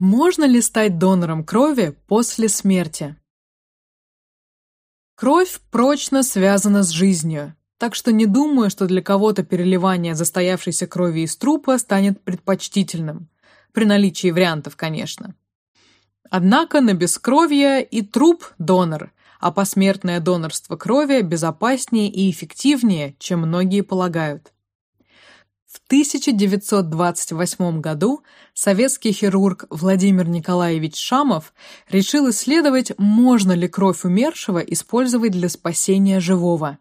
Можно ли стать донором крови после смерти? Кровь прочно связана с жизнью, так что не думаю, что для кого-то переливание застоявшейся крови из трупа станет предпочтительным, при наличии вариантов, конечно. Однако на бескровье и труп донор, а посмертное донорство крови безопаснее и эффективнее, чем многие полагают. В 1928 году советский хирург Владимир Николаевич Шамов решил исследовать, можно ли кровь умершего использовать для спасения живого.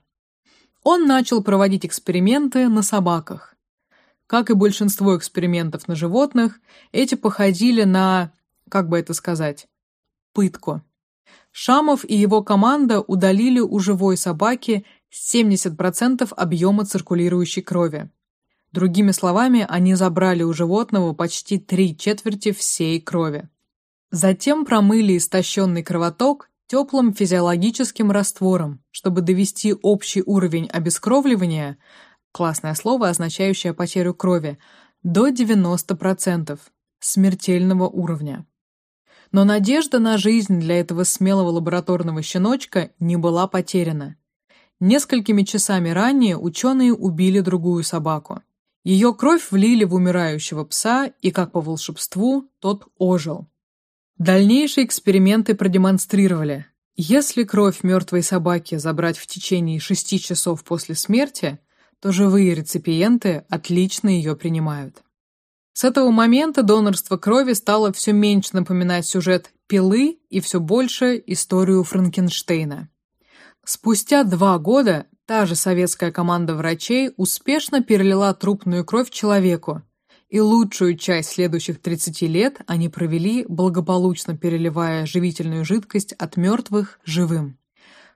Он начал проводить эксперименты на собаках. Как и большинство экспериментов на животных, эти походили на, как бы это сказать, пытку. Шамов и его команда удалили у живой собаки 70% объема циркулирующей крови. Другими словами, они забрали у животного почти три четверти всей крови. Затем промыли истощенный кровоток теплым физиологическим раствором, чтобы довести общий уровень обескровливания, классное слово, означающее потерю крови, до 90% смертельного уровня. Но надежда на жизнь для этого смелого лабораторного щеночка не была потеряна. Несколькими часами ранее ученые убили другую собаку. Ее кровь влили в умирающего пса, и, как по волшебству, тот ожил. Дальнейшие эксперименты продемонстрировали, если кровь мертвой собаки забрать в течение шести часов после смерти, то живые реципиенты отлично ее принимают. С этого момента донорство крови стало все меньше напоминать сюжет «Пилы» и все больше историю Франкенштейна. Спустя два года Та же советская команда врачей успешно перелила трупную кровь человеку, и лучшую часть следующих 30 лет они провели, благополучно переливая живительную жидкость от мертвых живым.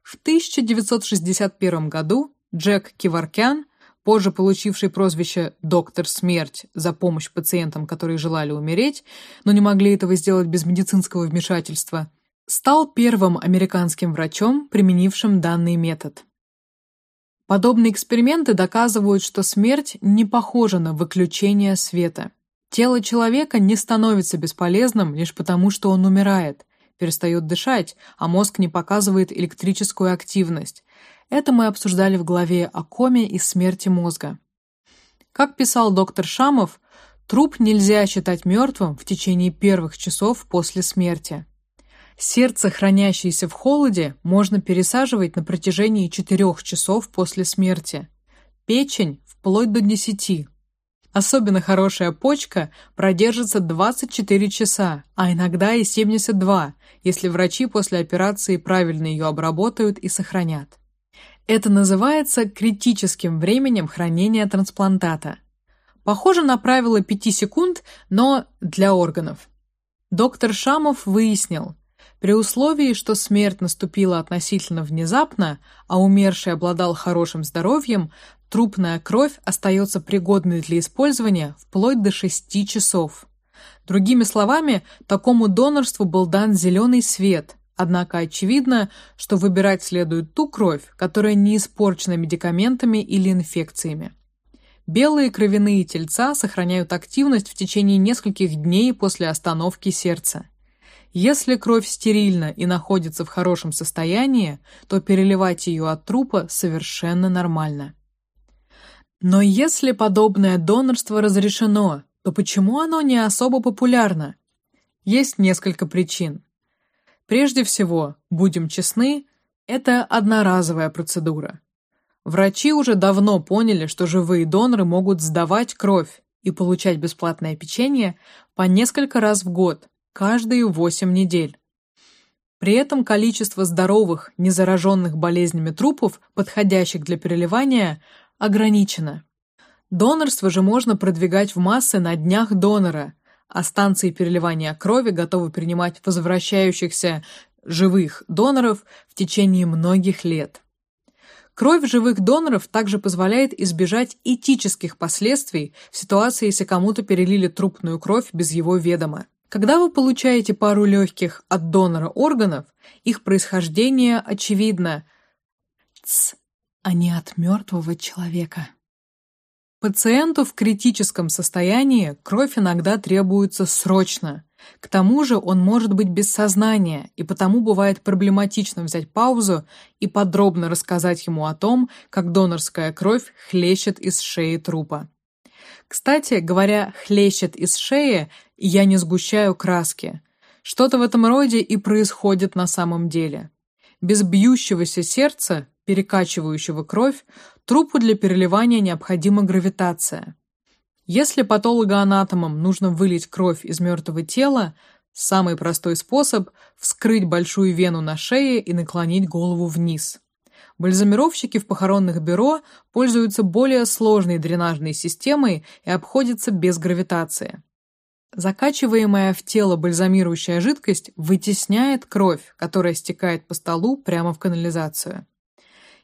В 1961 году Джек Киваркян, позже получивший прозвище «Доктор Смерть» за помощь пациентам, которые желали умереть, но не могли этого сделать без медицинского вмешательства, стал первым американским врачом, применившим данный метод. Подобные эксперименты доказывают, что смерть не похожа на выключение света. Тело человека не становится бесполезным лишь потому, что он умирает, перестает дышать, а мозг не показывает электрическую активность. Это мы обсуждали в главе о коме и смерти мозга. Как писал доктор Шамов, труп нельзя считать мертвым в течение первых часов после смерти. Сердце, хранящееся в холоде, можно пересаживать на протяжении 4 часов после смерти. Печень вплоть до 10. Особенно хорошая почка продержится 24 часа, а иногда и 72, если врачи после операции правильно ее обработают и сохранят. Это называется критическим временем хранения трансплантата. Похоже на правило 5 секунд, но для органов. Доктор Шамов выяснил, при условии, что смерть наступила относительно внезапно, а умерший обладал хорошим здоровьем, трупная кровь остается пригодной для использования вплоть до 6 часов. Другими словами, такому донорству был дан зеленый свет, однако очевидно, что выбирать следует ту кровь, которая не испорчена медикаментами или инфекциями. Белые кровяные тельца сохраняют активность в течение нескольких дней после остановки сердца. Если кровь стерильна и находится в хорошем состоянии, то переливать ее от трупа совершенно нормально. Но если подобное донорство разрешено, то почему оно не особо популярно? Есть несколько причин. Прежде всего, будем честны, это одноразовая процедура. Врачи уже давно поняли, что живые доноры могут сдавать кровь и получать бесплатное печенье по несколько раз в год, каждые 8 недель. При этом количество здоровых, незараженных болезнями трупов, подходящих для переливания, ограничено. Донорство же можно продвигать в массы на днях донора, а станции переливания крови готовы принимать возвращающихся живых доноров в течение многих лет. Кровь живых доноров также позволяет избежать этических последствий в ситуации, если кому-то перелили трупную кровь без его ведома. Когда вы получаете пару легких от донора органов, их происхождение очевидно. Тс, а не от мертвого человека. Пациенту в критическом состоянии кровь иногда требуется срочно, К тому же он может быть без сознания, и потому бывает проблематично взять паузу и подробно рассказать ему о том, как донорская кровь хлещет из шеи трупа. Кстати, говоря «хлещет из шеи», я не сгущаю краски. Что-то в этом роде и происходит на самом деле. Без бьющегося сердца, перекачивающего кровь, трупу для переливания необходима гравитация. Если патологоанатомам нужно вылить кровь из мертвого тела, самый простой способ – вскрыть большую вену на шее и наклонить голову вниз. Бальзамировщики в похоронных бюро пользуются более сложной дренажной системой и обходятся без гравитации. Закачиваемая в тело бальзамирующая жидкость вытесняет кровь, которая стекает по столу прямо в канализацию.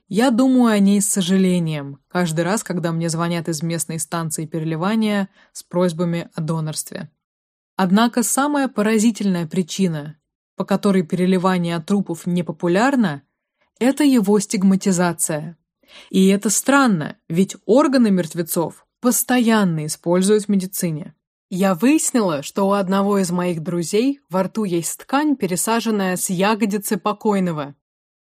Я думаю о ней с сожалением, каждый раз, когда мне звонят из местной станции переливания с просьбами о донорстве. Однако самая поразительная причина, по которой переливание трупов не популярно, это его стигматизация. И это странно, ведь органы мертвецов постоянно используют в медицине. Я выяснила, что у одного из моих друзей во рту есть ткань, пересаженная с ягодицы покойного,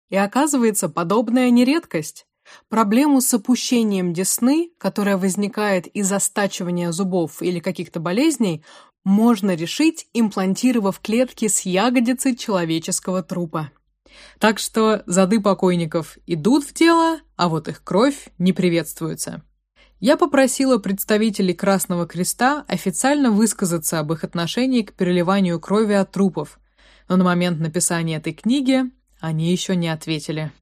и оказывается, подобная не редкость. Проблему с опущением десны, которая возникает из-за стачивания зубов или каких-то болезней, можно решить, имплантировав клетки с ягодицей человеческого трупа. Так что зады покойников идут в дело, а вот их кровь не приветствуется. Я попросила представителей Красного Креста официально высказаться об их отношении к переливанию крови от трупов, но на момент написания этой книги они еще не ответили.